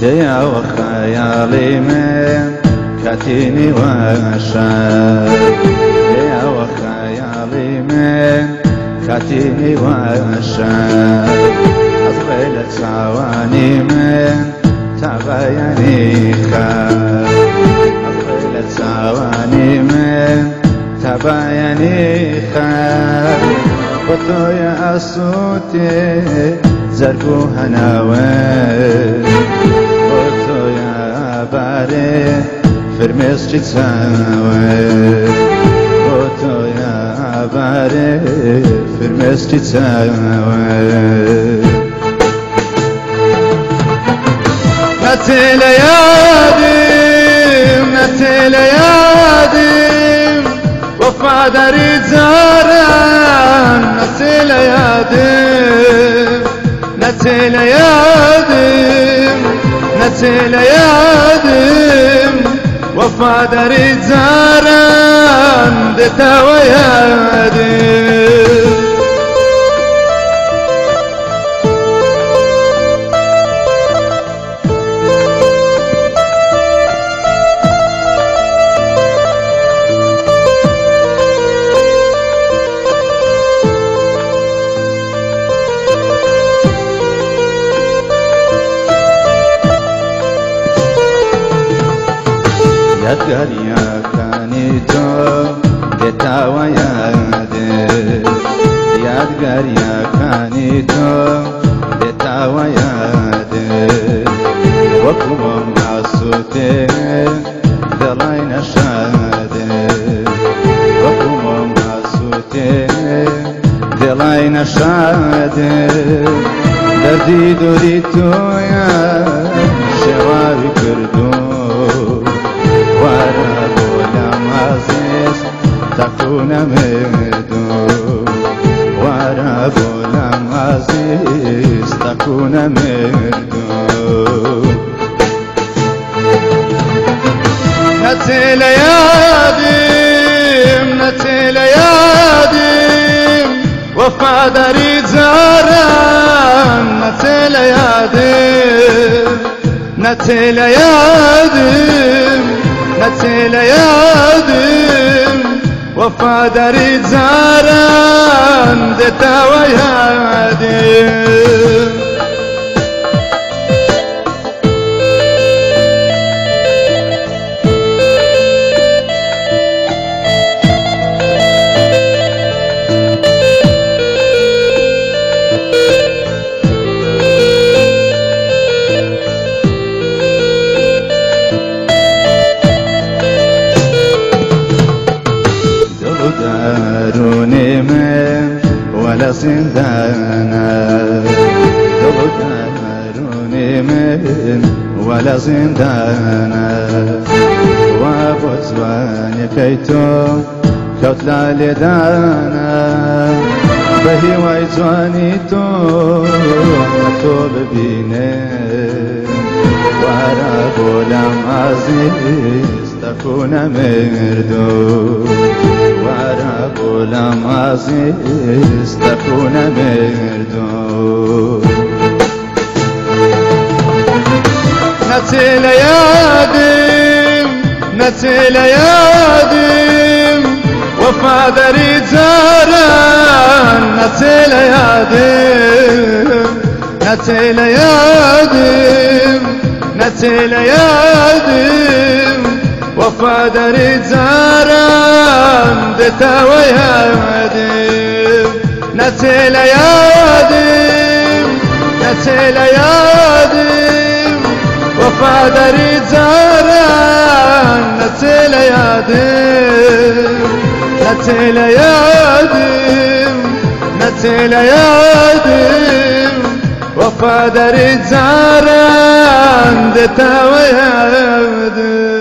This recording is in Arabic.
ديا وخيالي من كاتيني وشاب ديا وخيالي من كاتيني وشاب أطفلت ثواني من تبيني خاب أطفلت ثواني من تبيني خاب قلت يا صوتي زرقو هناوي يا باري فرمس تساوي قلت يا باري فرمس تساوي متى ليادم متى ليادم وفا داري زاران متى ليادم متى ليادم متى ليادم وفا داري زاران دتا ويادم يدغريا كانيتو دتاوا ياد يدغريا كانيتو دتاوا ياد وكم ناسوتي دلاين شاد وكم ناسوتي دلاين شاد دردي دوريتو يا وانا غلام عزيز تكون مردو نتي ليادم نتي ليادم وفا داري زاران نتي ليادم نتي ليادم نتي ليادم وفا داري زاران دتا ويادم من ولا زندانا داروني من ولا وبوتسواني كيتو كوتلا لدانا بهي ويزواني تو تو ببيني ورا غلام عزيز تكون مردو ورا غلام عزيز تكون مردو نتي ليادم نتي ليادم وفا دري زاران نتي ليادم نتي ليادم نتي ليادم وفا دري زاران دتا ويادم نتي ليادم نتي ليادم وفا دري زاران نتي ليادم نتي ليادم نتي ليادم وفا دري زاران دتا ويادم